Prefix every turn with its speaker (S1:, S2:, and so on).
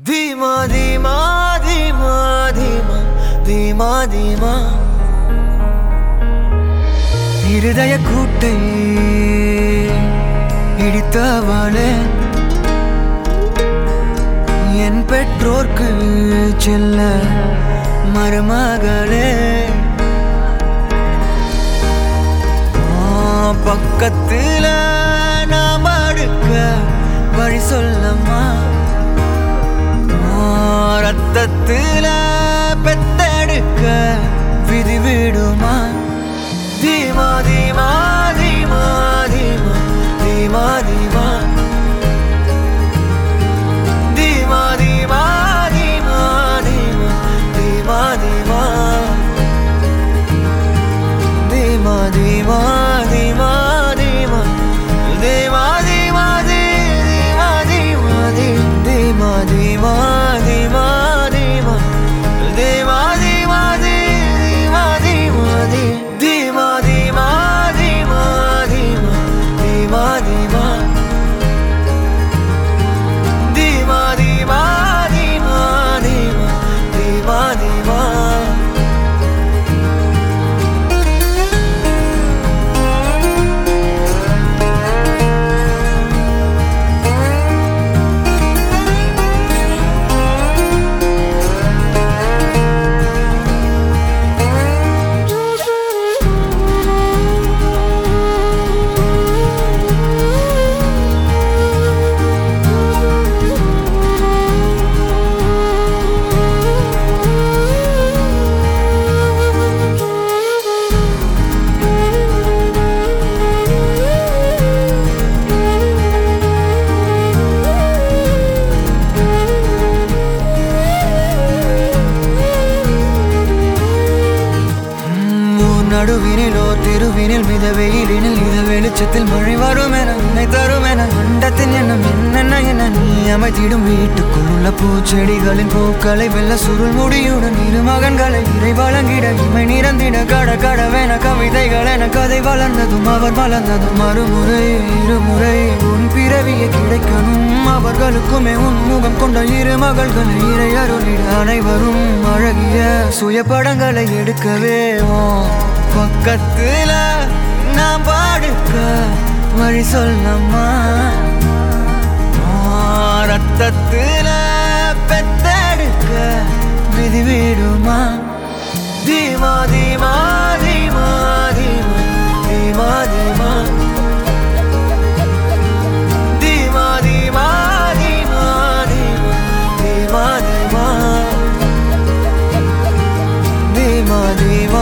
S1: धीमा धीमा धीमा धीमा धीमा धीமா இருதய கூட்டை இடித்தவளே என் பெற்றோர்க்கு செல்ல மருமகளே. பக்கத்தில் நாம் அடுக்க வழி சொல்லம்மா. மொத்தத்துல பெத்தெடுக்க விதி விடுமா தீமா தீமா தீமா தீமா தீமா தீமா Dima, Dima, Dima உன் நடுவினிலோ திருவினில் மித வெயிலினில் இத வெளிச்சத்தில் மழை வரும் என உன்னை தரும் என அண்டத்தின் எண்ணம் என்னென்ன என நீ அமைத்திடும் வீட்டுக்குள் உள்ள பூச்செடிகளின் பூக்களை வெல்ல சுருள் முடியுடன் இரு மகன்களை இறை வழங்கிட இமை நிறந்திட கட கடவென கவிதைகள் என கதை வளர்ந்ததும் அவர் வளர்ந்ததும் மறுமுறை இருமுறை உன் பிறவியை கிடைக்கணும். அவர்களுக்குமே உன் முகம் கொண்ட இரு மகள்கள் இறை அருளிட அனைவரும் அழகிய சுய படங்களை எடுக்கவே உன் பக்கத்துல நான் பாடுக்க வழி சொல்லம்மா. ரத்தத்துல பெத்தெடுக்க விதி விடுமா? தீமா தீமா தீமா தீமா தீமா தீமா. Money.